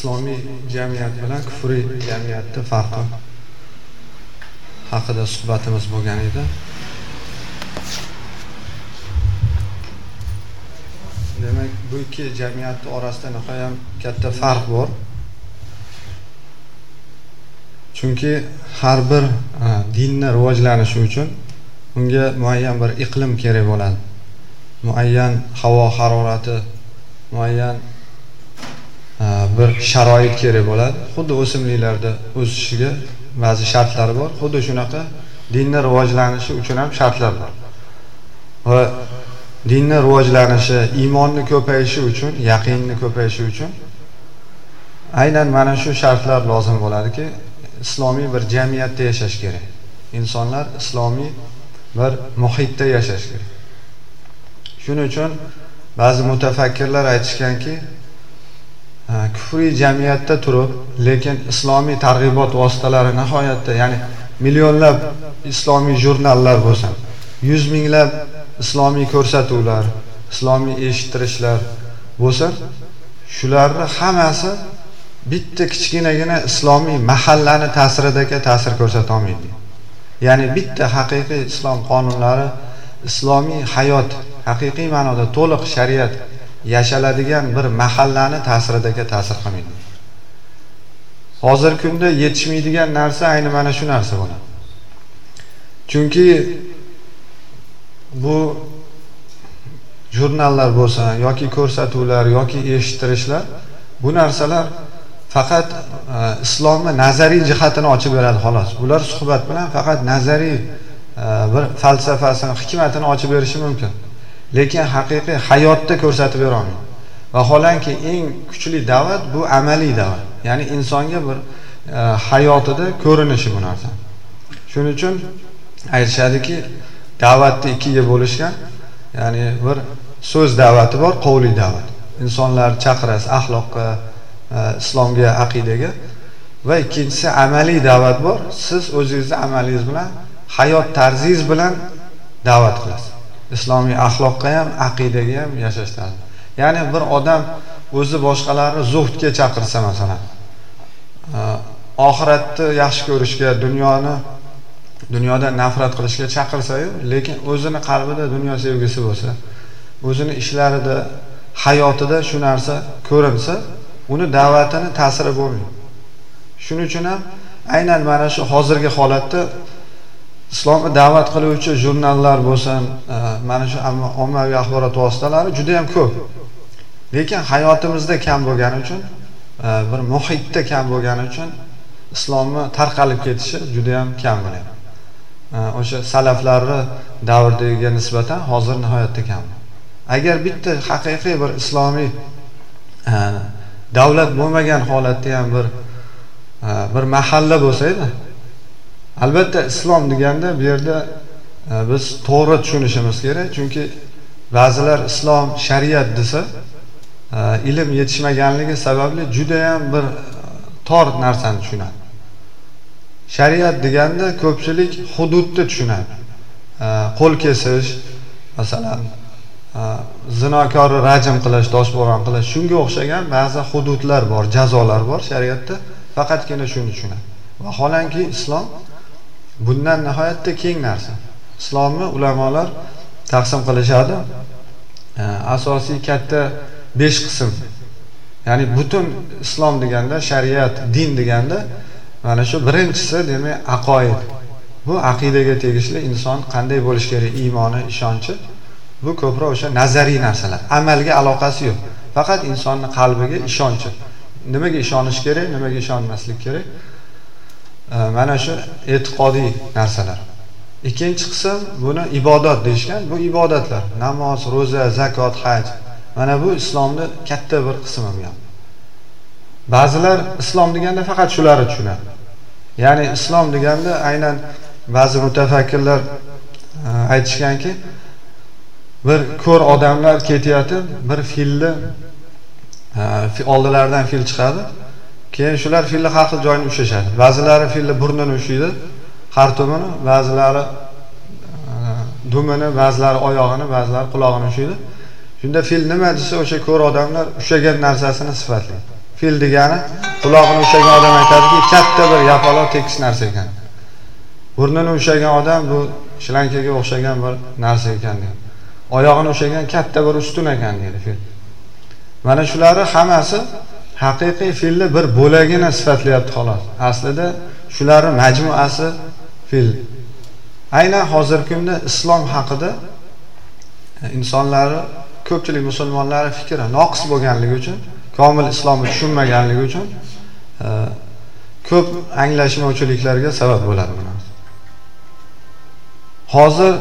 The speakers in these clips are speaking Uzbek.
islomiy jamiyat bilan kufriy jamiyatni farqi haqida suhbatimiz bo'lgan edi. Demak bu ikki jamiyatni orasida nihoyam katta farq bor. Chunki har bir dinni rivojlanishi uchun unga muayyan bir iqlim kerak bo'ladi. Muayyan havo harorati muayyan bir sharoit kerak bo'ladi. Xuddi o'simliklarda o'sishiga ba'zi shartlari bor. Xuddi shunaqa dinni rivojlanishi uchun ham shartlar bor. Va dinni rivojlanishi iymonni ko'payishi uchun yaqinni ko'payishi uchun aynan mana shu shartlar lozim bo'ladiki islomiy bir jamiyatda yashash kerak. Insonlar islomiy bir muhitda yashash kerak. Shuning uchun ba'zi mutafakkirlar aytishganki kufriy jamiyatda turib lekin islomiy targ'ibot vositalari nihoyatda ya'ni millionlab islomiy jurnallar bo'lsin yuz minglab islomiy ko'rsatuvlar islomiy eshittirishlar bo'lsin shularni hammasi bitta kichkinagina islomiy mahallani ta'siridagi ta'sir ko'rsata olmaydi. Ya'ni bitta haqiqiy islom qonunlari islomiy hayot haqiqiy ma'noda to'liq shariat yashaladigan bir mahallani ta'siridagi ta'sir qilmaydi hozirgi kunda yetishmaydigan narsa ayni mana shu narsa bo'ladi chunki bu jurnallar bo'lsin yoki ko'rsatuvlar yoki eshittirishlar bu narsalar faqat e, islomni nazariy jihatini ochib beradi xolos. Bular suhbat bilan faqat nazariy e, bir falsafasini hikmatini ochib berishi mumkin. Lekin haqiqiy hayotda ko'rsatib berolmaydi vaholanki eng kuchli da'vat bu amaliy da'vat. Ya'ni insonga bir e, hayotida ko'rinishi bu narsa. Shuning uchun aytishadiki da'vatni ikkiga bo'lishgan ya'ni bir so'z da'vati bor qovli da'vat. Insonlar chaqirasiz axloqqa e, islomga aqidaga. Va ikkinchisi amaliy da'vat bor siz o'zingizni amalingiz bilan hayot tarzingiz bilan da'vat qilasiz. Islomiy axloqqa ham aqidaga ham yashashdan. Ya'ni bir odam o'zi boshqalarni zuhdga chaqirsa masalan e, oxiratni yaxshi ko'rishga dunyoni dunyodan nafrat qilishga chaqirsayu lekin o'zini qalbida dunyo sevgisi bo'lsa o'zini ishlarida hayotida shu narsa ko'rinsa uni da'vatini ta'siri bo'lmaydi. Shuning uchun ham aynan mana shu hozirgi holatda islomga da'vat qiluvchi jurnallar bo'lsin e, mana shu ommaviy axborot vositalari juda yam ko'p. Lekin hayotimizda kam bo'lgani uchun e, bir muhitda kam bo'lgani uchun islomni tarqalib ketishi juda yam kam bo'ladi. E, o'sha salaflarni davridagiga nisbatan hozir nihoyatda kam. Agar bitta haqiqiy bir islomiy davlat bo'lmagan holatda ham bir bir mahalla bo'lsa edi albatta islom deganda bu yerda e, biz to'g'ri tushunishimiz kerak. Chunki ba'zilar islom shariat desa e, ilm yetishmaganligi sababli judayam bir e, tor narsani tushunadi. Shariat deganda ko'pchilik hududni tushunadi. Qo'l kesish masalan zinokorni rajm qilish toshbo'ron qilish shunga o'xshagan ba'zi hududlar bor jazolar bor shariatda faqatgina shuni tushunadi. Vaholanki islom bundan nihoyatda keng narsa. Islomni ulamolar taqsim qilishadi. Asosiy katta besh qism. Ya'ni butun islom deganda shariat din deganda mana shu birinchisi demak aqoid. Bu aqidaga tegishli inson qanday bo'lishi kerak? Iymoni ishonchi. Bu ko'proq o'sha nazariy narsalar. Amalga aloqasi yo'q. Faqat insonni qalbiga ishonchi. Nimaga ishonish kerak nimaga ishonmaslik kerak? Mana shu e'tiqodiy narsalar. Ikkinchi qism buni ibodat deyishgan bu ibodatlar. Namoz ro'za zakot haj. Mana bu islomni katta bir qismi bu ba'zilar islom deganda faqat shularni tushunadi. Ya'ni islom deganda aynan ba'zi mutafakkirlar e, aytishganki bir ko'r odamlar ketayotib bir filni e, oldilaridan fil chiqadi. Keyin shular filni har xil joyini ushlashadi. Ba'zilari filni burnini ushlaydi xartumini ba'zilari e, dumini ba'zilari oyog'ini ba'zilari qulog'ini ushlaydi shunda fil nima desa o'sha ko'r odamlar ushlagan narsasini sifatlaydi fil degani qulog'ini ushlagan odam aytadiki katta bir yapaloq tekis narsa ekan. Burnini ushlagan odam bu shlankaga o'xshagan bir narsa ekan deydi. Oyog'ini ushlagan katta bir ustun ekan deydi fil. Mana shularni hammasi haqiqiy filni bir bo'lagini sifatlayapti xolos. Aslida shularni majmuasi fil. Aynan hozirgi kunda islom haqida e, insonlari ko'pchilik musulmonlarni fikri noqis bo'lganligi uchun komil islomni tushunmaganligi uchun e, ko'p anglashmovchiliklarga sabab bo'ladi bu narsa hozir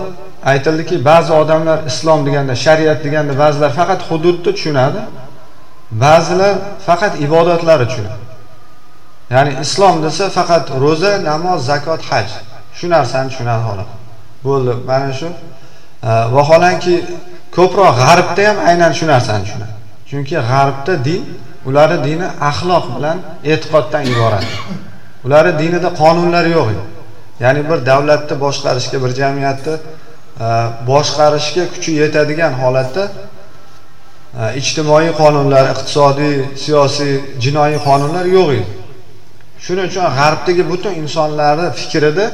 aytildiki ba'zi odamlar islom deganda shariat deganda ba'zilar faqat hududni tushunadi ba'zilar faqat ibodatlar uchun. Ya'ni islom desa faqat ro'za namoz zakot haj. Shu narsani tushunadi xolos bo'ldi. Mana shu e, vaholanki ko'proq g'arbda ham aynan shu narsani tushunadi. Chunki g'arbda din ularni dini axloq bilan e'tiqoddan iborat. Ularni dinida qonunlar yo'q ya'ni bir davlatni boshqarishga bir jamiyatni e, boshqarishga kuchi yetadigan holatda Э, ijtimoiy qonunlar iqtisodiy siyosiy jinoiy qonunlar yo'q edi. Shuning uchun g'arbdagi butun insonlarni fikrida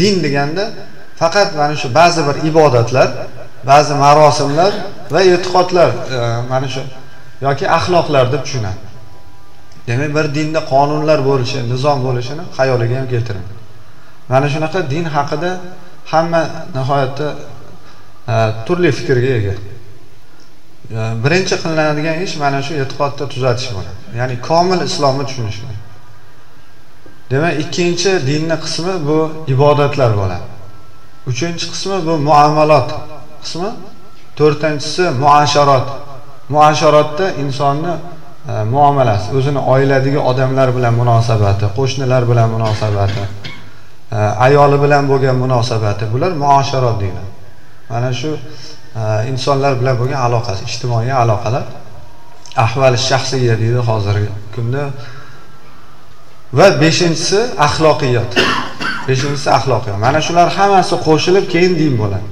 din deganda faqat mana shu ba'zi bir ibodatlar ba'zi marosimlar va e'tiqodlar e, mana shu yoki axloqlar deb tushunadi. Demak bir dinda qonunlar bo'lishi nizom bo'lishini xayoliga ham keltirmaydi mana shunaqa din haqida hamma nihoyatda e, turli fikrga ega. Birinchi qilinadigan ish mana shu e'tiqodni tuzatish bo'ladi. Ya'ni komil islomni tushunish. Demak ikkinchi dinni qismi bu ibodatlar bo'ladi. Uchinchi qismi bu muomalot qismi. To'rtinchisi muasharot. Muasharotda insonni e, muomalasi o'zini oiladagi odamlar bilan munosabati qo'shnilar bilan munosabati e, ayoli bilan bo'lgan munosabati bular muasharot deyiladi mana shu e, insonlar bilan bo'lgan aloqasi ijtimoiy aloqalar. Ahvali shaxsiya deydi hozirgi kunda. Va beshinchisi axloqiyot. Beshinchisi axloqiyot. Mana shular hammasi qo'shilib keyin din bo'ladi.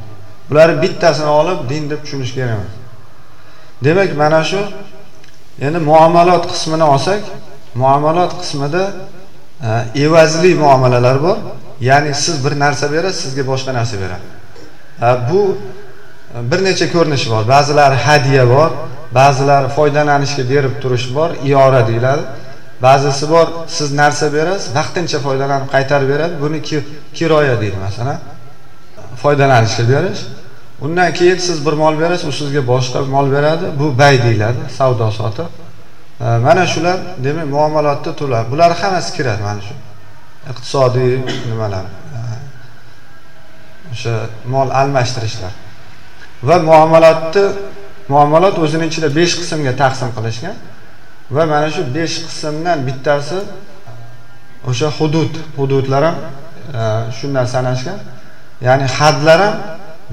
Bularni bittasini olib din deb tushunish kerak emas demak mana shu endi muomalot qismini olsak muomalot qismida e, evazli muomalalar bor. Ya'ni siz bir narsa berasiz sizga boshqa narsa beradi. E, bu bir necha ko'rinishi bor. Ba'zilari hadya bor ba'zilari foydalanishga berib turish bor iora deyiladi. Ba'zisi bor siz narsa berasiz vaqtincha foydalanib qaytarib beradi buni kiroya deydi masalan foydalanishga berish. Undan keyin siz bir mol berasiz u sizga boshqa mol beradi bu bay deyiladi savdo sotiq mana shular demak muomalotda to'ladi bular hammasi kiradi mana shu iqtisodiy nimalar. O'sha mol almashtirishlar. Va muomalatni muomalat o'zini ichida besh qismga taqsim qilishgan va mana shu besh qismdan bittasi o'sha hudud hududlar ham e, shundan sanashgan. Ya'ni hadlar ham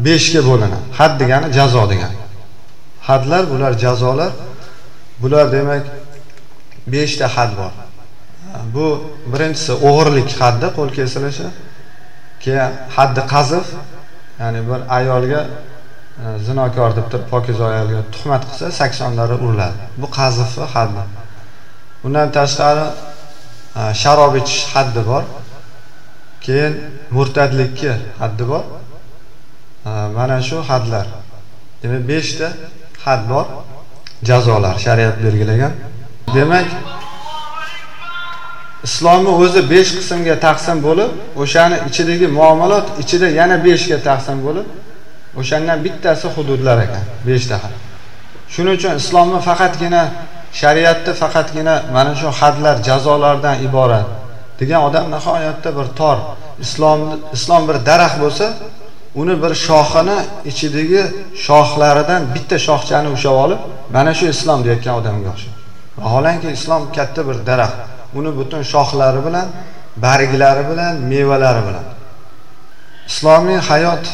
beshga bo'linadi. Had degani jazo degani. Hadlar bular jazolar. Bular demak beshta had bor. Bu birinchisi o'g'irlik haddi qo'l kesilishi keyin haddi qazif ya'ni bir ayolga Э, zinokor deb turib pokiza ayolga tuhmat qilsa saksonlari uriladi. Bu qazifni haddi. Undan tashqari e, sharob ichish haddi bor. Keyin murtadlikka haddi bor. E, mana shu hadlar demak beshta had bor. Jazolar shariat belgilagan. Demak islomni o'zi besh qismga taqsim bo'lib o'shani ichidagi muomalot ichida yana beshga taqsim bo'lib o'shandan bittasi hududlar ekan beshta had shuning uchun islomni faqatgina shariatni faqatgina mana shu hadlar jazolardan iborat degan odam nihoyatda bir tor islom islom bir daraxt bo'lsa uni bir shoxini ichidagi shoxlaridan bitta shoxchani ushlab olib mana shu islom deyotgan odamga o'xshaydi. Vaholanki islom katta bir daraxt. Uni butun shoxlari bilan barglari bilan mevalari bilan. Islomiy hayot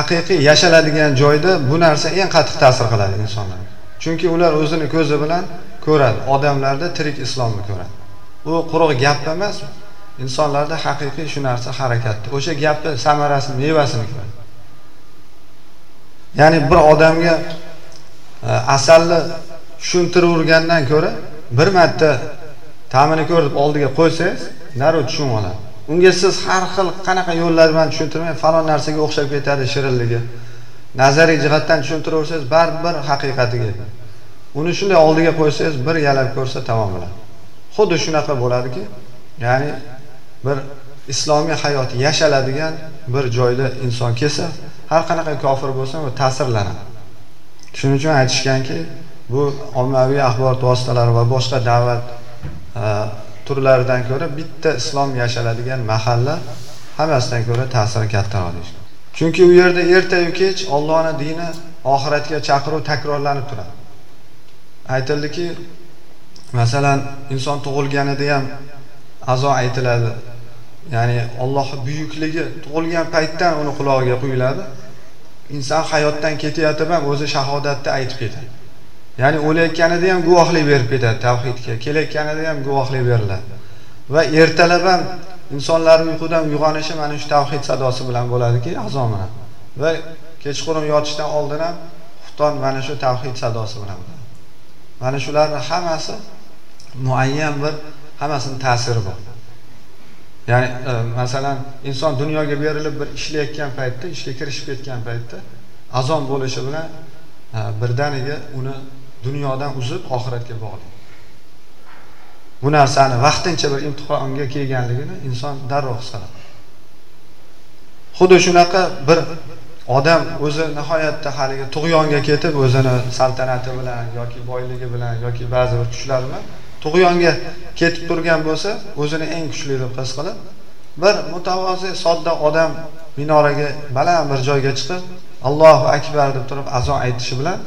haqiqiy yashaladigan joyda bu narsa eng qattiq ta'sir qiladi insonlarga. Chunki ular o'zini ko'zi bilan ko'radi odamlarda tirik islomni ko'radi. U quruq gap emas insonlarda haqiqiy shu narsa harakatda. O'sha gapni samarasini mevasini ko'radi. Ya'ni bir odamga e, asalni tushuntiravergandan ko'ra bir marta ta'mini ko'rib oldiga qo'ysangiz darrov tushunib oladi. Unga siz har xil qanaqa yo'llar bilan tushuntirmay falon narsaga o'xshab ketadi shirinligi. Nazariy jihatdan tushuntiraversangiz baribir haqiqatiga. Uni shunday oldiga qo'ysangiz bir yalab ko'rsa tamom bo'ladi xuddi shunaqa bo'ladiki ya'ni bir islomiy hayot yashaladigan bir joyda inson kelsa har qanaqa kofir bo'lsa u ta'sirlanadi. Shuning uchun aytishganki bu ommaviy axborot vositalari va boshqa da'vat turlaridan ko'ra bitta islom yashaladigan mahalla hammasidan ko'ra ta'siri kattaroq deyishgan chunki u yerda ertayu kech ollohni dini oxiratga chaqiruv takrorlanib turadi. Aytildiki masalan inson tug'ilganida ham azo aytiladi. Ya'ni ollohni buyukligi tug'ilgan paytdan uni qulog'iga quyiladi. Inson hayotdan ketayotib ham o'zi shahodatni aytib ketadi. Ya'ni o'layotganida ham guvohlik berib ketadi tavhidga kelayotganida ham guvohlik beriladi. Va ertalab ham insonlarni uyqudan uyg'onishi mana shu tavhid sadosi bilan bo'ladiki azon bilan va kechqurun yotishdan oldin ham xufton mana shu tavhid sadosi bilan mana shularni hammasi muayyan bir hammasini ta'siri bor. Ya'ni e, masalan inson dunyoga berilib bir ishlayotgan paytda ishga kirishib ketgan paytda azon bo'lishi bilan e, birdaniga uni dunyodan uzib oxiratga bog'laydi bu narsani vaqtincha bir imtihonga kelganligini inson darrov his qiladi xuddi shunaqa bir odam o'zi nihoyatda haligi tug'yonga ketib o'zini saltanati bilan yoki boyligi bilan yoki ba'zi bir kuchlar bilan tug'yonga ketib turgan bo'lsa o'zini eng kuchli deb his qilib bir mutavozi sodda odam minoraga baland bir joyga chiqib allohu akbar deb turib azon aytishi bilan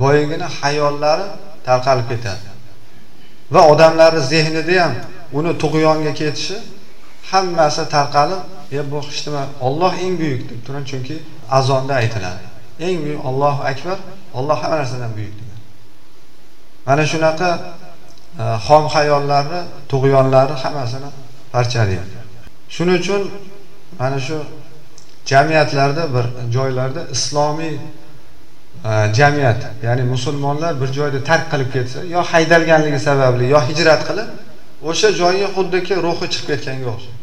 boyagina hayollari tarqalib ketadi. Va odamlarni zehnida ham uni tug'yonga ketishi hammasi tarqalib e bu hech nima olloh eng buyuk deb turadi chunki azonda aytiladi. Eng buyuk ollohu akbar olloh hamma narsadan buyuk degan. Mana shunaqa e, xom hayollarni tug'yonlarni hammasini parchalaydi shuning uchun mana shu jamiyatlarda bir joylarda islomiy jamiyat ya'ni musulmonlar bir joyda tark qilib ketsa yo haydalganligi sababli yo hijrat qilib o'sha joyga xuddiki ruhi chiqib ketganga o'xshaydi.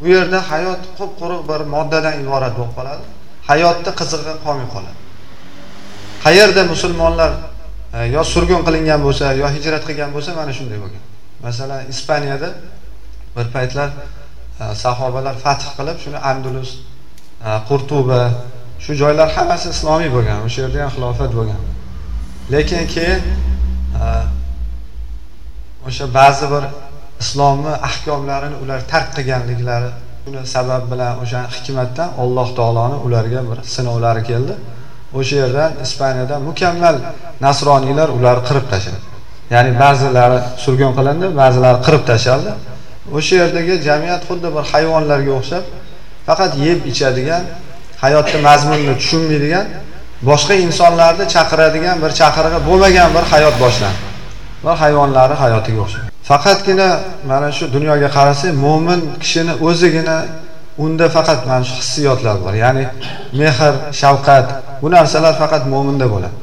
Bu yerda hayot qup quruq bir moddadan iborat bo'lib qoladi. Hayotni qizig'i qolmay qoladi. Qayerda musulmonlar e, yo surgun qilingan bo'lsa yo hijrat qilgan bo'lsa mana shunday bo'lgan. Masalan ispaniyada bir paytlar e, sahobalar fath qilib shuni andulus e, qurtuba shu joylar hammasi islomiy bo'lgan o'sha yerda ham xilofat bo'lgan. Lekin keyin e, o'sha ba'zi bir islomni ahkomlarini ular tark qilganliklari shuni sabab bilan o'sha hikmatdan alloh taoloni ularga bir sinovlari keldi. O'sha yerdan ispaniyadan mukammal nasroniylar ularni qirib tashladi. Ya'ni ba'zilari surgun qilindi ba'zilari qirib tashlandi. O'sha yerdagi jamiyat xuddi bir hayvonlarga o'xshab faqat yeb ichadigan hayotni mazmunini tushunmaydigan boshqa insonlarni chaqiradigan bir chaqirig'i bo'lmagan bir hayot boshlandi. Va hayvonlarni hayotiga o'xshaydi. Faqatgina mana shu dunyoga qarasak mo'min kishini o'zigina unda faqat mana shu hissiyotlar bor. Ya'ni mehr shafqat bu narsalar faqat mo'minda bo'ladi.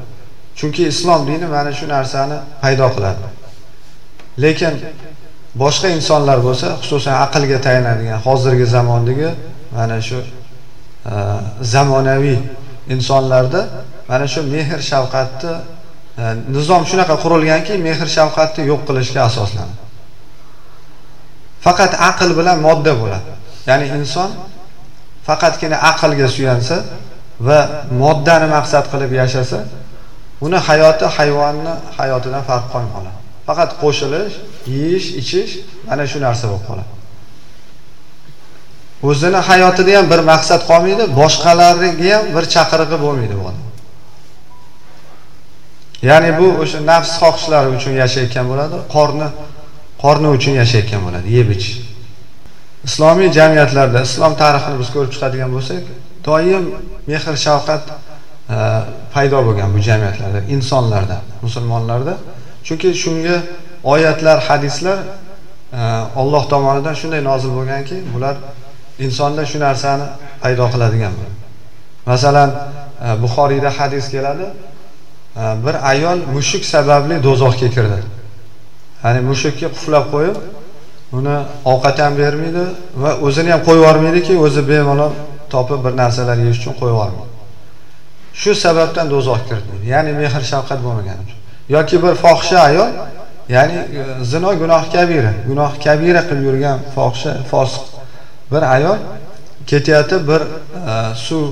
Chunki islom dini mana shu narsani paydo qiladi. Lekin boshqa insonlar bo'lsa xususan aqlga tayanadigan hozirgi zamondagi mana shu Э, zamonaviy insonlarda mana shu mehr shafqatni э, nizom shunaqa qurilganki mehr shafqatni yo'q qilishga asoslanadi. Faqat aql bilan modda bo'ladi. Ya'ni inson faqatgina aqlga suyansa va moddani maqsad qilib yashasa uni hayoti hayvonni hayotidan farq qilmay qoladi faqat qo'shilish yeyish ichish mana shu narsa bo'lib qoladi. O'zini hayotida ham bir maqsad qolmaydi boshqalarga ham bir chaqirig'i bo'lmaydi bu odam. Ya'ni bu o'sha nafs xohishlari uchun yashayotgan bo'ladi qorni qorni uchun yashayotgan bo'ladi yeb ichish. Islomiy jamiyatlarda islom tarixini biz ko'rib chiqadigan bo'lsak doim mehr shafqat e, paydo bo'lgan bu jamiyatlarda insonlarda musulmonlarda. Chunki shunga oyatlar hadislar e, Alloh tomonidan shunday nozil bo'lganki bular insonda shu narsani paydo qiladigan masalan e, buxoriyda hadis keladi e, bir ayol mushuk sababli do'zaxga kirdi. Ya'ni mushukka quflab qo'yib uni ovqat ham bermaydi va o'zini ham qo'yib yubormaydiki o'zi bemalol topib bir narsalar yeyish uchun qo'yib yubormaydi. Shu sababdan do'zaxga kirdi. Ya'ni mehr shafqat bo'lmagani uchun. Yoki bir fohisha ayol ya'ni e, zino gunoh kabira gunoh kabira qilib yurgan fohisha fosiq bir ayol ketyapti bir e, suv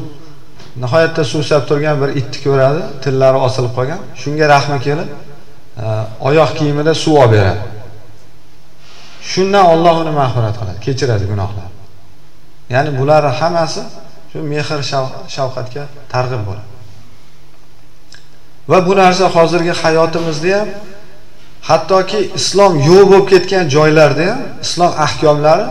nihoyatda suvsab turgan bir itni ko'radi tillari osilib qolgan. Shunga rahmi kelib e, oyoq kiyimida suv olib beradi. Shundan Alloh uni mag'firat qiladi kechiradi gunohlarni ya'ni bular hammasi shu mehr shafqatga targ'ib bo'ladi. Va bu narsa hozirgi hayotimizda ham hattoki islom yo'q bo'lib ketgan joylarda ham islom ahkomlari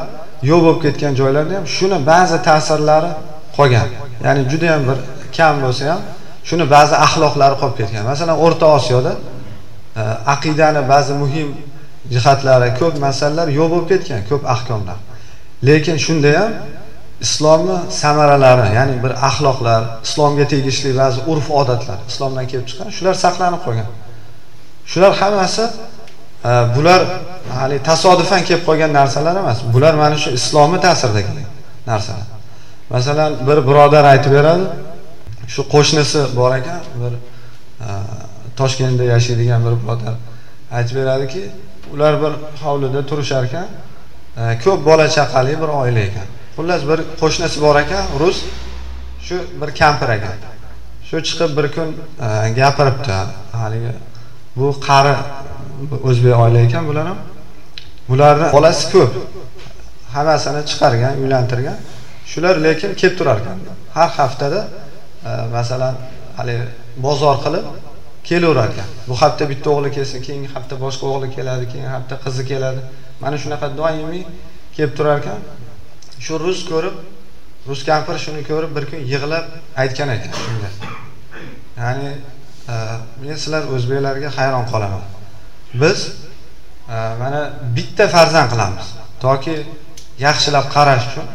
yo'q bo'lib ketgan joylarda ham shuni ba'zi ta'sirlari qolgan. Ya'ni juda yam bir kam bo'lsa ham shuni ba'zi axloqlari qolib ketgan. Masalan o'rta osiyoda e, aqidani ba'zi muhim jihatlari ko'p masalalar yo'q bo'lib ketgan ko'p ahkomlar. Lekin shunda ham islomni samaralari ya'ni bir axloqlar islomga tegishli ba'zi urf odatlar islomdan kelib chiqqan shular saqlanib qolgan. Shular hammasi bular haligi tasodifan kelib qolgan narsalar emas. Bular mana shu islomni ta'sirida narsalar. Masalan bir birodar aytib beradi shu qo'shnisi bor ekan bir e, toshkentda yashaydigan bir birodar aytib beradiki ular bir hovlida turishar ekan e, ko'p bola chaqali bir oila ekan. Xullas bir qo'shnisi bor ekan rus shu bir kampir ekan. Shu chiqib bir kun e, gapiribdi haligi bu qari o'zbek oila ekan bular ham bularni bolasi ko'p. Hammasini chiqargan uylantirgan. Shular lekin kelib turar ekan har haftada e, masalan haligi bozor qilib kelaverar ekan bu hafta bitta o'g'li kelsa keyingi hafta boshqa o'g'li keladi keyingi hafta qizi keladi. Mana shunaqa doimiy kelib turar ekan shu rus ko'rib rus kampir shuni ko'rib bir kun yig'lab aytgan ekan shunga. Ya'ni e, men sizlar o'zbeklarga hayron qolaman. Biz e, mana bitta farzand qilamiz. Toki yaxshilab qarash uchun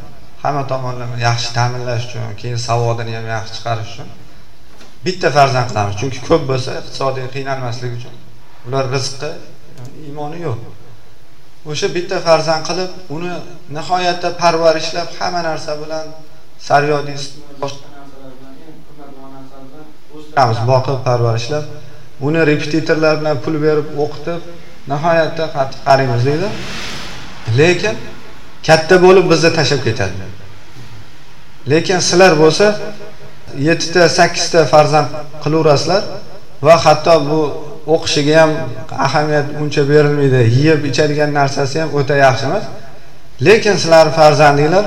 hamma tomonlama yaxshi ta'minlash uchun keyin savodini ham yaxshi chiqarish uchun bitta farzand qilamiz. Chunki ko'p bo'lsa iqtisodiy qiynalmaslik uchun ular rizqi iymoni yo'q. O'sha bitta farzand qilib uni nihoyatda parvarishlab hamma narsa bilan sariyodiy boshqa narsalar bilan boqib parvarishlab uni repetitorlar bilan pul berib o'qitib nihoyatda qattiq qaraymiz deydi. Lekin katta bo'lib bizni tashlab ketadi. Lekin sizlar bo'lsa yettita sakkizta farzand qilaverasizlar va hatto bu o'qishiga ham ahamiyat uncha berilmaydi yeb ichadigan narsasi ham o'ta yaxshi emas. Lekin sizlarni farzandinglar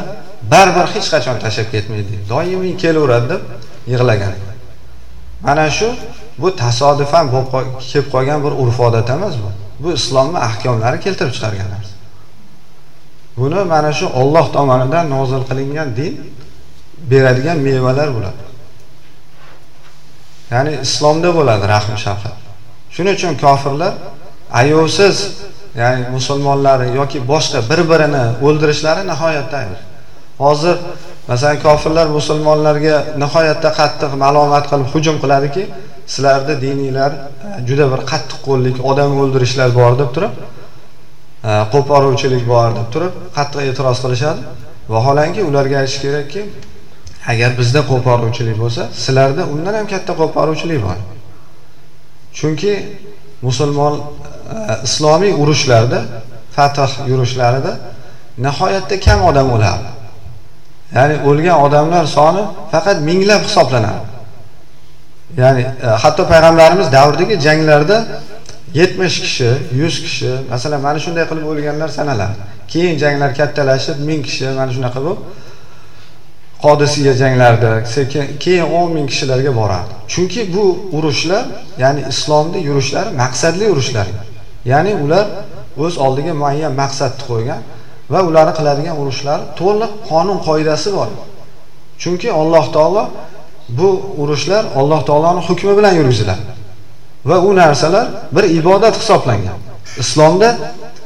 baribir hech qachon tashlab ketmaydi doimiy kelaveradi deb yig'lagan. Mana shu bu tasodifan kelib qolgan bir urf odat emas bu. Bu islomni ahkomlari keltirib chiqargan narsa buni mana shu olloh tomonidan nozil qilingan din beradigan mevalar bo'ladi. Ya'ni islomda bo'ladi rahm shafqat. Shuning uchun kofirlar ayovsiz ya'ni musulmonlarni yoki boshqa bir birini o'ldirishlari nihoyatda ayb. Hozir masalan kofirlar musulmonlarga nihoyatda qattiq malomat qilib hujum qiladiki sizlarda diniylar e, juda bir qattiq qo'llik odam o'ldirishlar bor deb turib e, qo'poruvchilik bor deb turib qattiq e'tiroz qilishadi. Vaholanki ularga aytish kerakki agar bizda qo'poruvchilik bo'lsa sizlarda undan ham katta qo'poruvchilik bor. Chunki musulmon e, islomiy urushlarda fath yurishlarida nihoyatda kam odam o'lardi ya'ni o'lgan odamlar soni faqat minglab hisoblanadi. Ya'ni e, hatto payg'ambarimiz davridagi janglarda yetmish kishi yuz kishi masalan mana shunday qilib o'lganlar sanaladi keyin janglar kattalashib ming kishi mana shunaqa bo'lib qodisiya janglarida sekin keyin o'n ming kishilarga boradi. Chunki bu urushlar ya'ni islomni yurishlari maqsadli urushlar. Ya'ni ular o'z oldiga muayyan maqsadni qo'ygan va ularni qiladigan urushlari to'liq qonun qoidasi bor. Chunki alloh taolo bu urushlar alloh taoloni hukmi bilan yurgiziladi va u narsalar bir ibodat hisoblangan. Islomda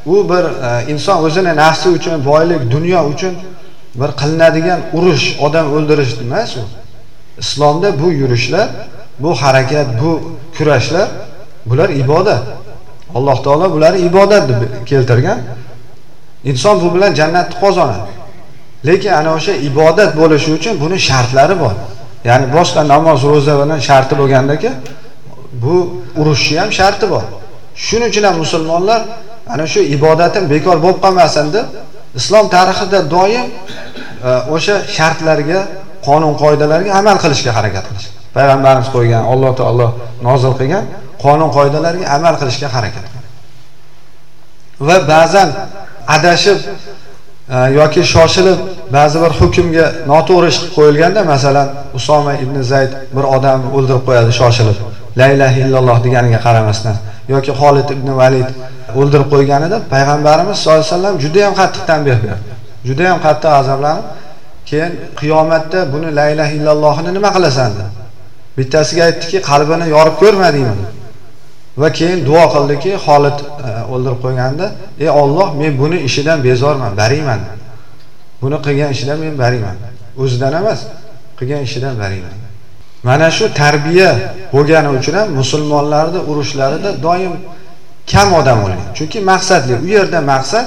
u bir e, inson o'zini nafsi uchun boylik dunyo uchun bir qilinadigan urush odam o'ldirish emas u. Islomda bu yurishlar bu harakat bu kurashlar bular ibodat. Alloh taolo bularni ibodat deb keltirgan. Inson bu bilan jannatni qozonadi. Lekin ana o'sha ibodat bo'lishi uchun buni shartlari bor. Ya'ni boshqa namoz ro'za bilan sharti bo'lgandaki bu urushni ham sharti bor. Shuning uchun ham musulmonlar ana shu ibodatim bekor bo'lib qolmasin deb islom tarixida doim e, o'sha shartlarga qonun qoidalarga amal qilishga harakat qilishgan payg'ambarimiz qo'ygan alloh taolo nozil qilgan qonun qoidalarga amal qilishga harakat qilgan va ba'zan adashib e, yoki shoshilib ba'zi bir hukmga noto'g'ri ish qilib qo'yilganda masalan usoma ibn zayd bir odamni o'ldirib qo'yadi shoshilib la ilaha illalloh deganiga qaramasdan yoki Xolid ibn Valid o'ldirib qo'yganida payg'ambarimiz sollallohu alayhi vasallam juda ham qattiq tanbeh berdi. Juda ham qattiq azoblanib, keyin qiyomatda buni la ilaha illallohni nima qilasan dedi. Bittasiga aytdiki, qalbini yorib ko'rmadingmi? Va keyin duo qildiki, Xolid e, o'ldirib qo'yganda, "Ey Alloh, men buni ishidan bezorman, bariyman Buni qilgan ishidan men bariyman O'zidan emas, qilgan ishidan bariyman mana shu tarbiya bo'lgani uchun ham musulmonlarni urushlarida doim kam odam o'lgan. Chunki maqsadli u yerda maqsad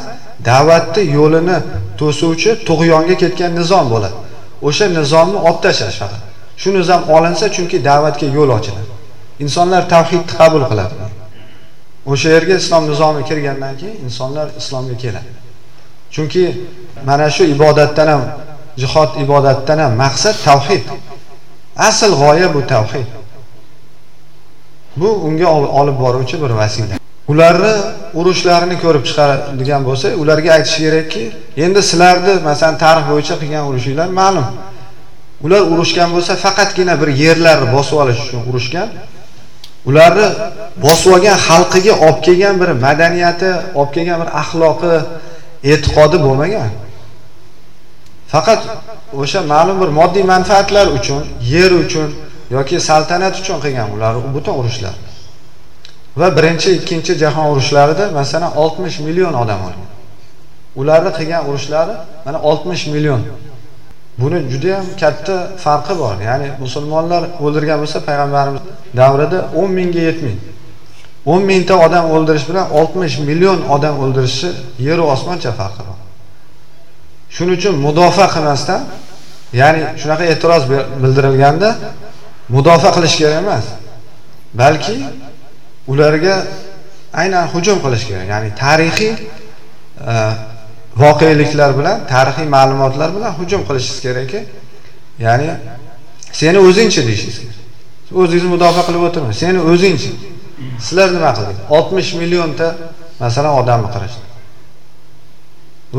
da'vatni yo'lini to'suvchi tug'yonga ketgan nizom bo'ladi. O'sha nizomni olib tashlash faqat. Shu nizom olinsa chunki da'vatga yo'l ochiladi. Insonlar tavhidni qabul qiladi. O'sha yerga islom nizomi kirgandan keyin insonlar islomga keladi. Chunki mana shu ibodatdan ham jihod ibodatdan ham maqsad tavhid. Asl g'oya bu tavhid. Bu unga olib boruvchi bir vasila ularni urushlarini ko'rib chiqadigan bo'lsa ularga aytish kerakki endi sizlarni masalan tarix bo'yicha qilgan urushinglar ma'lum. Ular urushgan bo'lsa faqatgina bir yerlarni bosib olish uchun urushgan ularni bosib olgan xalqiga olib kelgan bir madaniyati olib kelgan bir axloqi e'tiqodi bo'lmagan. Faqat o'sha ma'lum bir moddiy manfaatlar uchun yer uchun yoki saltanat uchun qilgan ular butun urushlar. Va birinchi ikkinchi jahon urushlarida masalan 60 million odam o'lgan. Ularni qilgan urushlari mana 60 million buni juda ham katta farqi bor. Ya'ni musulmonlar o'ldirgan bo'lsa payg'ambarimiz davrida 10 mingga yetmaydi 10 mingta odam o'ldirish bilan 60 million odam o'ldirishi yer osmoncha farqi bor. Shuning uchun mudofaa qilmasdan ya'ni shunaqa e'tiroz bildirilganda mudofaa qilish kerak emas balki ularga aynan hujum qilish kerak. Ya'ni tarixiy e, voqeliklar bilan tarixiy ma'lumotlar bilan hujum qilishingiz kerakki ya'ni seni o'zingchi deyishingiz kerak. O'zingizni mudofaa qilib o'tirmang seni o'zingchi. Sizlar nima qildingiz oltmish millionta masalan odamni qirishdi.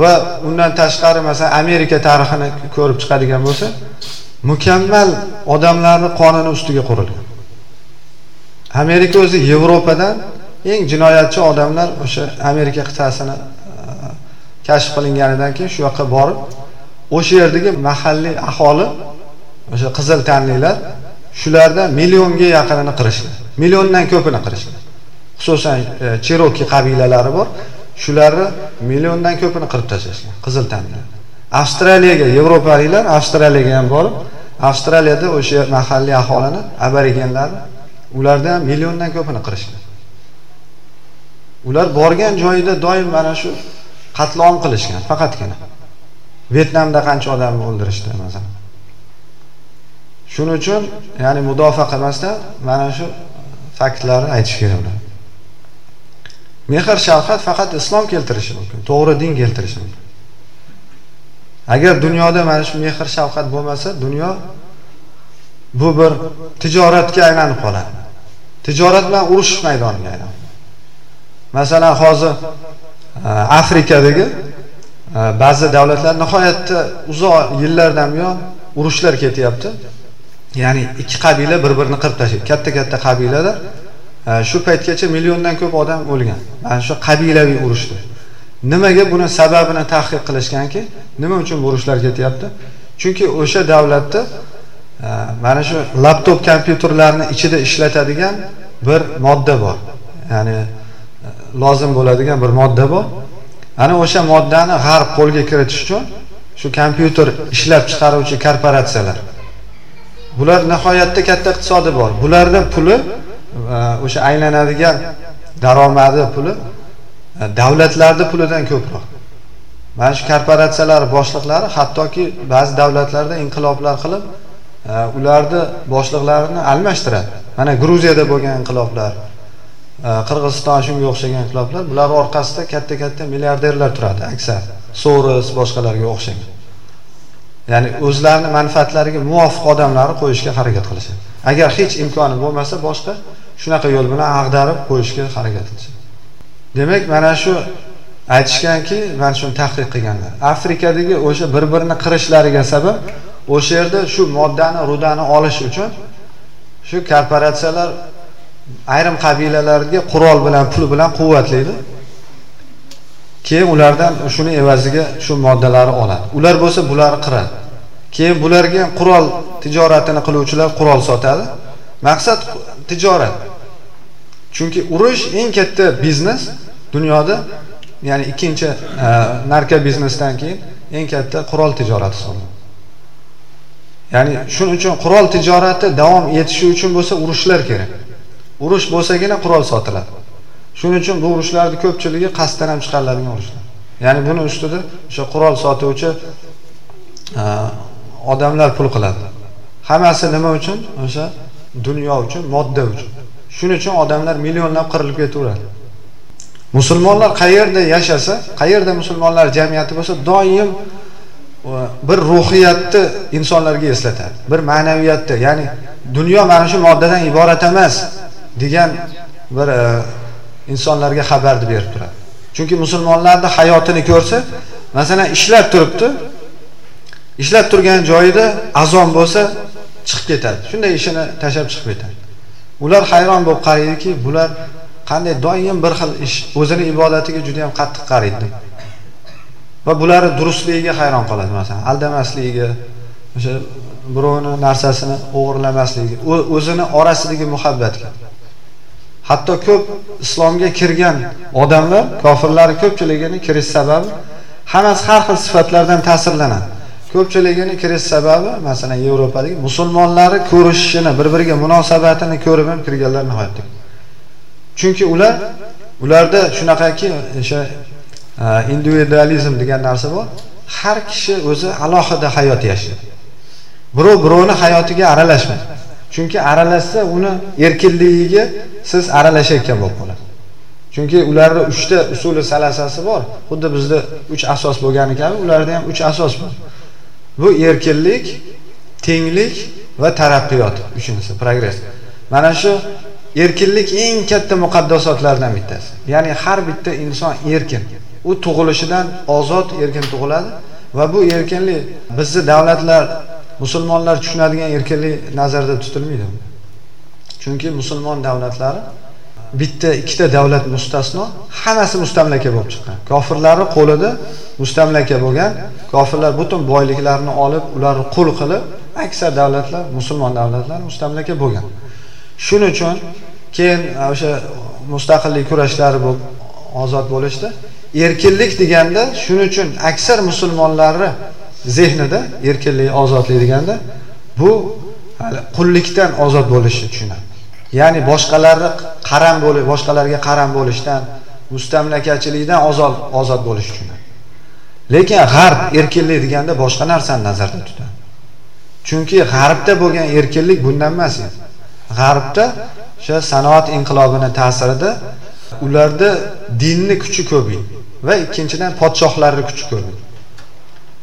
Va undan tashqari masalan amerika tarixini ko'rib chiqadigan bo'lsa mukammal odamlarni qonuni ustiga qurilgan. Amerika o'zi yevropadan eng jinoyatchi odamlar o'sha amerika qit'asini kashf qilinganidan keyin shu yoqqa borib o'sha yerdagi mahalliy aholi o'sha qizil tanlilar shularda millionga yaqinini qirishgan milliondan ko'pini qirishgan xususan e, cheroki qabilalari bor shularni milliondan ko'pini qirib tashlashgan qizil tanli avstraliyaga yevropaliklar avstraliyaga ham borib avstraliyada o'sha mahalliy aholini aborigenlarni ulardan milliondan ko'pini qirishgan ular borgan joyida doim mana shu qatlom qilishgan faqatgina. Vyetnamda qancha odamni o'ldirishdi masalan. Shuning uchun ya'ni mudofaa qilmasdan mana shu faktlarni aytish kerak ular. Mehr shafqat faqat islom keltirishi mumkin to'g'ri din keltirishi mumkin. Agar dunyoda mana shu mehr shafqat bo'lmasa dunyo bu bir tijoratga aylanib qoladi. Tijorat bilan urush maydoniga aylanadi. Masalan hozir afrikadagi e, ba'zi davlatlar nihoyatda uzoq yillardan buyon urushlar ketyapti. Ya'ni ikki qabila bir birini qirib tashlaydi katta katta qabilalar e, shu paytgacha milliondan ko'p odam o'lgan. Mana shu qabilaviy urushda nimaga buni sababini tahqiq qilishganki nima uchun bu urushlar ketyapti? Chunki o'sha davlatda e, mana shu laptop kompyuterlarni ichida ishlatadigan bir modda bor. Ya'ni lozim bo'ladigan bir modda bor ana o'sha moddani g'arb qo'lga kiritish uchun shu kompyuter ishlab chiqaruvchi korporatsiyalar. Bular nihoyatda katta iqtisodi bor. Bularni puli e, o'sha aylanadigan daromadi puli e, davlatlarni pulidan ko'proq. Mana shu korporatsiyalar boshliqlari hattoki ba'zi davlatlarda inqiloblar qilib e, ularni boshliqlarini almashtiradi. Mana gruziyada bo'lgan inqiloblar qirg'iziston shunga o'xshagan inqiloblar bular orqasida katta katta milliarderlar turadi aksar. Soros boshqalarga o'xshagan. Ya'ni o'zlarini manfaatlariga muvofiq odamlarni qo'yishga harakat qilishadi. Agar hech imkoni bo'lmasa boshqa shunaqa yo'l bilan ag'darib qo'yishga harakat qilishadi. Demak mana shu aytishganki mana shuni tahlil qilganlar. Afrikadagi o'sha bir birini qirishlariga sabab o'sha yerda shu moddani rudani olish uchun shu korporatsiyalar ayrim qabilalarga qurol bilan pul bilan quvvatlaydi. Keyin ulardan shuni evaziga shu moddalarni oladi. Ular bo'lsa bularni qiradi. Keyin bularga ham qurol tijoratini qiluvchilar qurol sotadi. Maqsad tijorat. Chunki urush eng katta biznes dunyoda ya'ni ikkinchi e, biznesdan keyin eng katta qurol tijorati hisoblanadi. Ya'ni shuning uchun qurol tijorati davom etishi uchun bo'lsa urushlar kerak. Urush bo'lsagina qurol sotiladi. Shuning uchun bu urushlarni ko'pchiligi qasddan ham chiqariladigan urushlar. Ya'ni buni ustida o'sha qurol sotuvchi e, odamlar pul qiladi. Hammasi nima uchun? O'sha dunyo uchun modda uchun. Shuning uchun odamlar millionlab qirilib ketaveradi. Musulmonlar qayerda yashasa qayerda musulmonlar jamiyati bo'lsa doim e, bir ruhiyatni insonlarga eslatadi. Bir ma'naviyatni ya'ni dunyo mana shu moddadan iborat emas. Degan bir e, insonlarga xabarni berib turadi. Chunki musulmonlarni hayotini ko'rsa masalan ishlab turibdi ishlab turgan joyida azon bo'lsa chiqib ketadi. Shunday ishini tashlab chiqib ketadi. Ular hayron bo'lib qaraydiki bular qanday doim bir xil ish o'zini ibodatiga juda yam qattiq qaraydi. Va bularni durustligiga hayron qoladi masalan aldamasligiga o'sha birovni narsasini o'g'irlamasligiga o'zini orasidagi muhabbatga. Hatto ko'p islomga kirgan odamlar kofirlar ko'pchiligini kirish sababi hammasi har xil sifatlardan ta'sirlanadi. Ko'pchiligini kirish sababi masalan yevropadagi musulmonlarni ko'rishishini bir biriga munosabatini ko'rib ham kirganlar nihoyatda chunki ular ularda shunaqaki o'sha e, individualizm degan narsa bor. Har kishi o'zi alohida hayot yashaydi. Birov birovni hayotiga aralashmaydi. Chunki aralashsa uni erkinligiga siz aralashayotgan bo'lib qoladi. Chunki ularni uchta usuli salasasi bor. Xuddi bizda uch asos bo'lgani kabi ularda ham uch asos bor. Bu erkinlik tenglik va taraqqiyot uchinchisi progress. Mana shu erkinlik eng katta muqaddasotlardan bittasi. Ya'ni har bitta inson erkin. U tug'ilishidan ozod erkin tug'iladi va bu erkinlik bizni davlatlar musulmonlar tushunadigan erkinlik nazarda tutilmaydi. Chunki musulmon davlatlari bitta ikkita davlat mustasno hammasi mustamlaka bo'lib chiqqan. Kofirlarni qo'lida mustamlaka bo'lgan kofirlar butun boyliklarini olib ularni qul qilib aksar davlatlar musulmon davlatlar mustamlaka bo'lgan. Shuning uchun keyin e, o'sha mustaqillik kurashlari bo'lib ozod bo'lishdi. Erkinlik deganda shuning uchun aksar musulmonlarni zehnida erkinlik ozodlik deganda bu qullikdan ozod bo'lishni tushunadi. Ya'ni boshqalarni qaram bo'lib boshqalarga qaram bo'lishdan mustamlakachilikdan ozod ozod bo'lish uchun lekin g'arb erkinlik deganda boshqa narsani nazarda tutadi. Chunki g'arbda bo'lgan erkinlik bundan emas edi. G'arbda o'sha sanoat inqilobini ta'sirida ularda dinni kuchi ko'paydi va ikkinchidan podshohlarni kuchi ko'paydi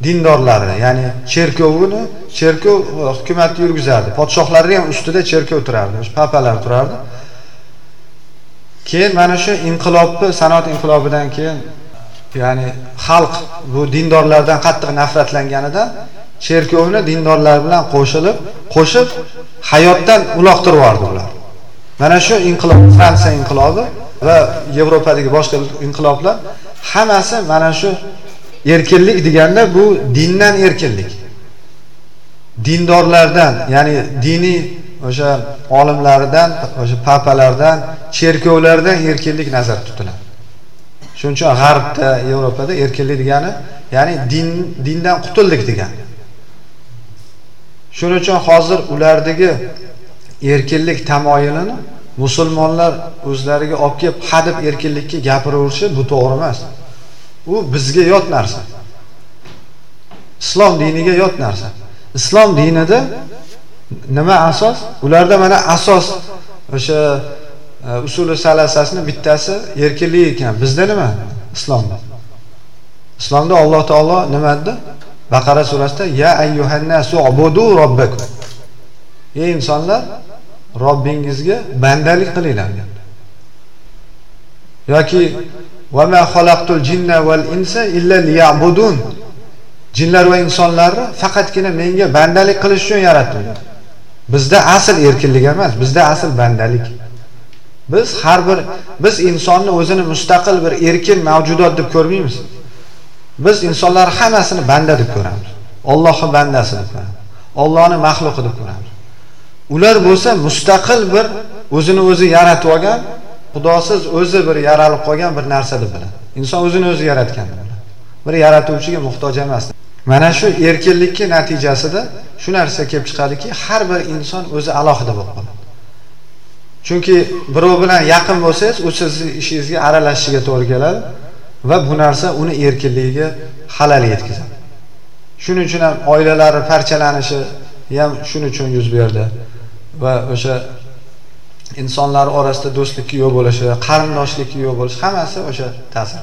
dindorlarni ya'ni cherkovini cherkov e, hukumatni yurgizardi. Podshohlarni ham ustida cherkov turardi o'sha papalar turardi. Keyin mana shu inqilobni sanoat inqilobidan keyin ya'ni xalq bu dindorlardan qattiq nafratlanganidan cherkovni dindorlar bilan qo'shilib qo'shib hayotdan uloqtirib yubordi ular. Mana shu inqilob fransiya inqilobi va yevropadagi boshqa inqiloblar hammasi mana shu erkinlik deganda bu dindan erkinlik. Dindorlardan ya'ni diniy o'sha olimlaridan o'sha papalardan cherkovlardan erkinlik nazarda tutiladi. Shuning uchun g'arbda yevropada erkinlik degani ya'ni din dindan qutuldik degani. Shuning uchun hozir ulardagi erkinlik tamoyilini musulmonlar o'zlariga olib kelib hadeb erkinlikka gapiraverishi bu to'g'ri emas. U bizga yot narsa. Islom diniga yot narsa. Islom dinida nima asos? Ularda mana asos. O'sha e, usuli salasasini bittasi erkinlik ekan. Bizda nima? Islomda islomda alloh taolo nima dedi baqara surasida ya ayyuhannasu ubudu robbakum ey insonlar robbingizga bandalik qilinglar. Yoki وَمَا خَلَقْتُ الْجِنَّ وَالْاِنْسَ val لِيَعْبُدُونَ. Illa liya'budun jinlar va insonlarni faqatgina menga bandalik qilish uchun yaratdim. Bizda asl erkinlik emas bizda asl bandalik. Biz har bir biz insonni o'zini mustaqil bir erkin mavjudot deb ko'rmaymiz. Biz insonlar hammasini banda deb ko'ramiz. Allohning bandasi deb ko'ramiz. Allohning maxluqi deb ko'ramiz. Ular bo'lsa mustaqil bir o'zini o'zi yaratib olgan xudosiz o'zi bir yaralib qolgan bir narsa deb biladi inson o'zini o'zi yaratgan bir yaratuvchiga muhtoj emas. Mana shu erkinlikni natijasida shu narsa kelib chiqadiki har bir inson o'zi alohida bo'lib qoladi. Chunki birov bilan yaqin bo'lsangiz u sizni ishingizga aralashishiga to'g'ri keladi va bu narsa uni erkinligiga xalal yetkazadi. Shuning uchun ham oilalari parchalanishi ham shuning uchun yuz berdi va o'sha insonlar orasida do'stlikka yo'l bo'lishi qarindoshlikka yo'l bo'lishi hammasi o'sha ta'sir.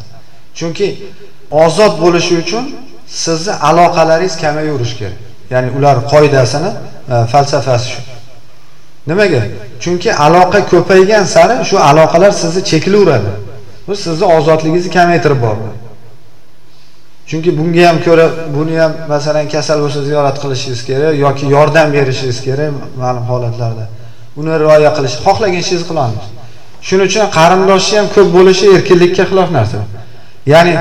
Chunki ozod bo'lishi uchun sizni aloqalaringiz kamayaverishi kerak. Ya'ni ular qoidasini e, falsafasi shu. Nimaga? Chunki aloqa ko'paygan sari shu aloqalar sizni chekilaveradi. Bu sizni ozodligingizni kamaytirib boradi. Chunki bunga ham ko'ra buni ham masalan kasal bo'lsa ziyorat qilishingiz kerak yoki yordam berishingiz kerak ma'lum holatlarda. Uni rioya qilish xohlagan ishingizni qila shuning uchun qarindoshi ham ko'p bo'lishi erkinlikka xilof narsa. Ya'ni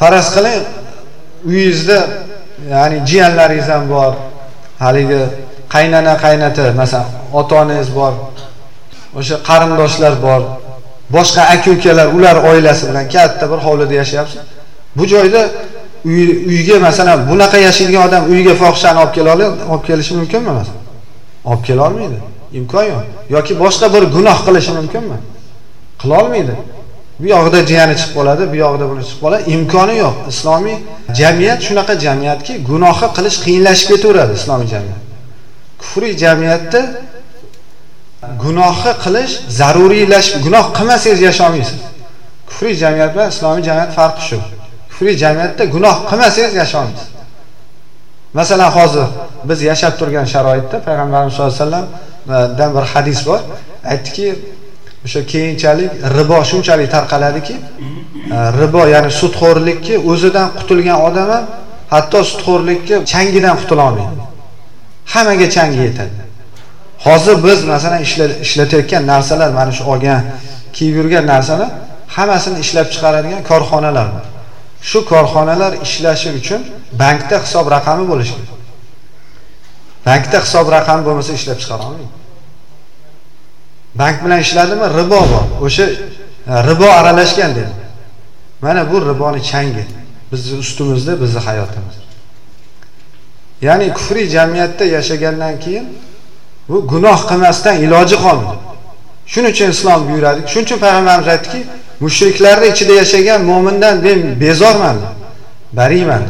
faraz qiling uyingizda ya'ni jiyanlaringiz ham bor haligi qaynana qaynota masalan ota onangiz bor o'sha qarindoshlar bor boshqa aka ukalar ular oilasi bilan katta bir hovlida yashayapsiz. Bu joyda uyga masalan bunaqa yashaydigan odam uyiga fohishani olib kela olib kelishi mumkinmi masalan? Olib kela olmaydi. Imkon yo'q. Yoki boshqa bir gunoh qilishi mumkinmi? Qila olmaydi bu yog'ida jiyani chiqib qoladi bu yog'ida buni chiqib qoladi. Imkoni yo'q. Islomiy jamiyat shunaqa jamiyatki gunohni qilish qiyinlashib ketaveradi islomiy jamiyat kufriy jamiyatda gunohni qilish zaruriylashib gunoh qilmasangiz yasholmaysiz. Kufriy jamiyat bilan islomiy jamiyat farqi shu. Kufriy jamiyatda gunoh qilmasangiz yasholmaysiz. Masalan hozir biz yashab turgan sharoitda payg'ambarimiz sallallohu alayhi vasallam vasallamdan bir hadis bor. Aytdiki o'sha keyinchalik ribo shunchalik tarqaladiki e, ribo ya'ni sudxo'rlikki o'zidan qutulgan odam ham hatto sudxo'rlikka changidan qutula olmaydi. Hammaga changi yetadi. Hozir biz masalan ishlatayotgan narsalar mana shu olgan kiyib yurgan narsalar hammasini ishlab chiqaradigan korxonalar bor. Shu korxonalar ishlashi uchun bankda hisob raqami bo'lishi kerak. Bankda hisob raqami bo'lmasa ishlab chiqara olmaydi bank bilan ishladimi? Ribo bor. O'sha ribo aralashgan dedi. Mana bu riboni changi. Bizni ustimizda bizni hayotimiz. Ya'ni kufriy jamiyatda yashagandan keyin bu gunoh qilmasdan iloji qolmadi. Shuning uchun islom buyuradi. Shuning uchun payg'ambarimiz aytdiki mushriklarni ichida yashagan mo'mindan men bezorman bariyman.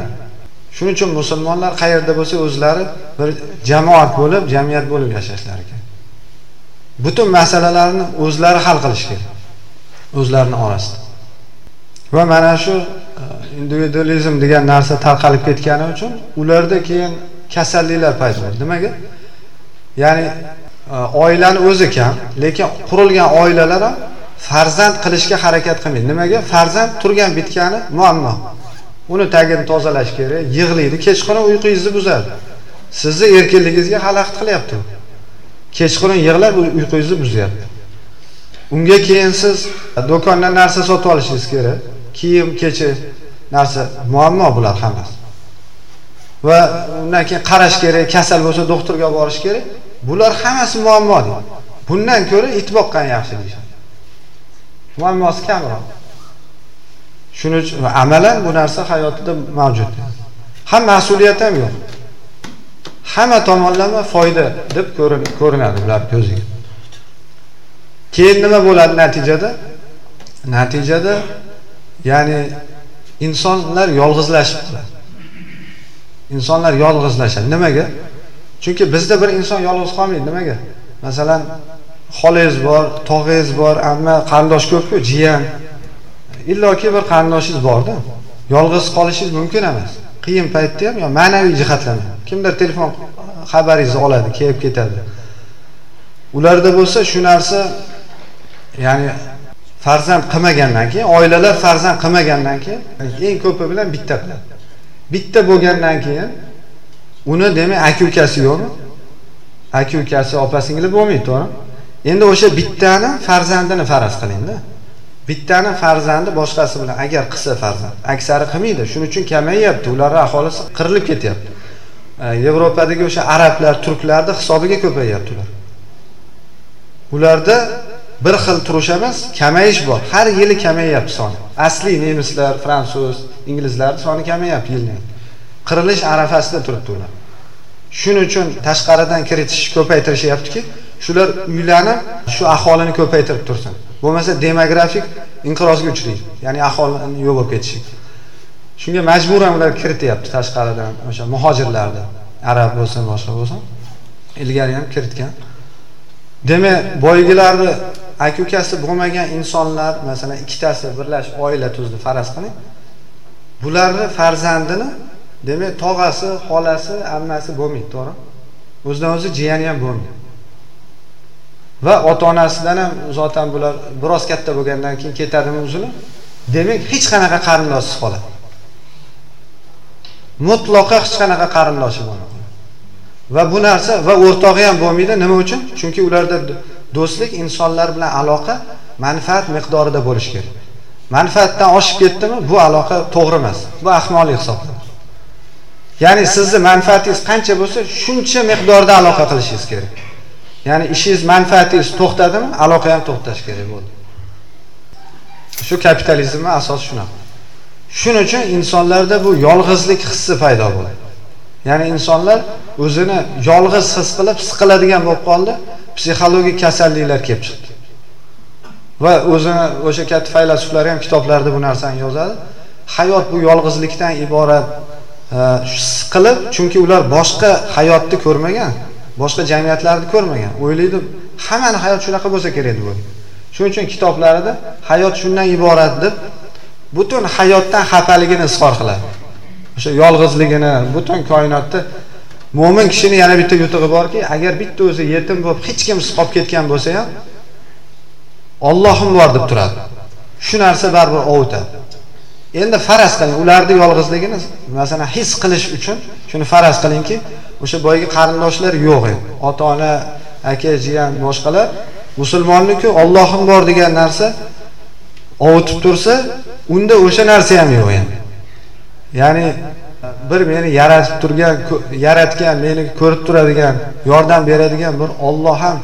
Shuning uchun musulmonlar qayerda bo'lsa o'zlari bir jamoat bo'lib jamiyat bo'lib yashashlari kerak. Butun masalalarni o'zlari hal qilish kerak. O'zlarini orasida. Va mana shu e, individualizm degan narsa tarqalib ketgani uchun ularda keyin kasalliklar paydo bo'ldi nimaga? Ya'ni e, oilani o'zi kam lekin qurilgan oilalar ham farzand qilishga harakat qilmaydi. Nimaga? Farzand turgan bitgani muammo. Uni tagini tozalash kerak yig'laydi kechqurun uyqungizni buzadi. Sizni erkinligingizga xalaqit qilyapti. Kechqurun yig'lab uyqungizni buzyapti. Unga keyin siz do'kondan narsa sotib olishingiz kerak. Kiyim kecha narsa muammo bular hammasi. Va undan keyin qarash kerak kasal bo'lsa doktorga olib borish kerak. Bular hammasi muammo deydi. Bundan ko'ra it boqqan yaxshi deyishadi. Muammosi kamroq. Shuning uchun amalan bu narsa hayotida mavjud ham mas'uliyat ham yo'q. Hamma tomonlama foyda deb ko'rinadi ular ko'ziga. Keyin nima bo'ladi natijada? Natijada ya'ni insonlar yolg'izlashib qoladi insonlar yolg'izlashadi. Nimaga? Chunki bizda bir inson yolg'iz qolmaydi. Nimaga? Masalan xolangiz bor tog'angiz bor amma qarindosh ko'pku jiyan. Illoki bir qarindoshingiz borda. Yolg'iz qolishingiz mumkin emas. Qiyin paytda ham yo ma'naviy jihatdan kimdir telefon xabaringizni oladi kelib ketadi. Ularda bo'lsa shu narsa ya'ni farzand qilmagandan keyin oilalar farzand qilmagandan keyin eng ko'pi bilan bitta qiladi. Bitta bo'lgandan keyin uni demak aka ukasi yo'qmi? Aka ukasi opa singli bo'lmaydi to'g'rimi endi o'sha bittani farzandini faraz qilingda. Bittani farzandi boshqasi bilan agar qilsa farzand aksari qilmaydi. Shuning uchun kamayyapti ularni aholisi qirilib ketyapti. E, Yevropadagi o'sha arablar turklarni hisobiga ko'payyapti ular. Ularda bir xil turish emas kamayish bor. Har yili kamayyapti soni. Asli nemislar fransuz inglizlarni soni kamayyapti yildan qirilish arafasida turibdi ular. Shuning uchun tashqaridan kiritish ko'paytirishyaptiki shular uylanib shu aholini ko'paytirib tursin. Bo'lmasa demografik inqirozga uchraydi ya'ni aholini yo'q bo'lib ketishi shunga majburan ular kirityapti tashqaridan o'sha muhojirlarni arab bo'lsin boshqa bo'lsin. Ilgari ham kiritgan. Demak boygilarni aka ukasi bo'lmagan insonlar masalan ikkitasi birlashib oila tuzdi faraz qiling. Bularni farzandini demak tog'asi xolasi ammasi bo'lmaydi to'g'rimi o'zidan o'zi jiyani ham bo'lmaydi. Va ota onasidan ham zotan bular biroz katta bo'lgandan keyin ketadimi o'zini? Demak hech qanaqa qarindoshsiz qoladi. Mutlaqo hech qanaqa qarindoshi bo'lmaydi va bu narsa va o'rtog'i ham bo'lmaydi. Nima uchun? Chunki ularda do'stlik insonlar bilan aloqa manfaat miqdorida bo'lishi kerak. Manfaatdan oshib ketdimi? Bu aloqa to'g'ri emas. Bu ahmoqlik hisoblanadi ya'ni sizni manfaatingiz qancha bo'lsa shuncha miqdorda aloqa qilishingiz kerak. Ya'ni ishingiz manfaatingiz to'xtadimi? Aloqa ham to'xtashi kerak bo'ldi. Shu kapitalizmni asosi shunaqa shuning uchun insonlarda bu yolg'izlik hissi paydo bo'ladi ya'ni insonlar o'zini yolg'iz his qilib siqiladigan bo'lib qoldi psixologik kasalliklar kelib chiqdi. Va o'zini o'sha katta faylasuflar ham kitoblarida bu narsani yozadi. Hayot bu yolg'izlikdan iborat e, siqilib chunki ular boshqa hayotni ko'rmagan boshqa jamiyatlarni ko'rmagan. O'ylaydi hammani hayot shunaqa bo'lsa kerak deb o'ylaydi. Shuning uchun kitoblarida hayot shundan iborat deb butun hayotdan xafaligini izhor qiladi. O'sha yolg'izligini butun koinotda mo'min kishini yana bitta yutug'i borki agar bitta o'zi yetim bo'lib hech kimsiz qolib ketgan bo'lsa ham ollohim bor deb turadi. Shu narsa baribir ovutadi. Endi faraz qiling. Ularni yolg'izligini masalan his qilish uchun shuni faraz qilingki o'sha boyagi qarindoshlar yo'q edi. Ota ona aka jiyan boshqalar musulmonniku ollohim bor degan narsa ovutib tursa unda o'sha narsa ham yo'q endi. Ya'ni bir meni yaratib turgan yaratgan meni ko'rib turadigan yordam beradigan bir Alloh ham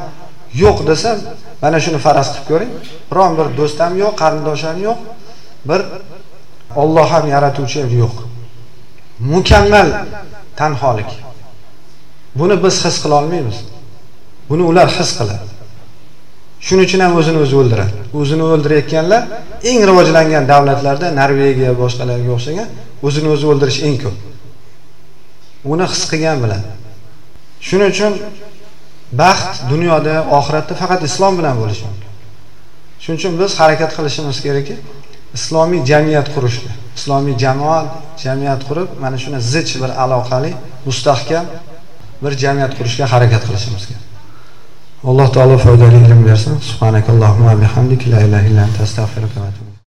yo'q desam mana shuni faraz qilib ko'ring. Biron bir do'st ham yo'q qarindosh ham yo'q. Bir Alloh ham yaratuvchi yo'q. Mukammal tanholik. Buni biz his qila olmaymiz. Buni ular his qiladi. Shuning uchun ham o'zini o'zi o'ldiradi. O'zini o'ldirayotganlar eng rivojlangan davlatlarda norvegiya boshqalarga o'xshagan o'zini o'zi o'ldirish eng ko'p. Uni his qilgan biladi shuning uchun baxt dunyoda oxiratda faqat islom bilan bo'lishi mumkin. Shuning uchun biz harakat qilishimiz kerakki islomiy jamiyat qurishga. Islomiy jamoat jamiyat qurib mana shuni zich bir aloqali mustahkam bir jamiyat qurishga harakat qilishimiz kerak alloh taolo foydali ilm bersin. Subhanakallohumma bihamdik. La ilaha illa anta astag'firuka va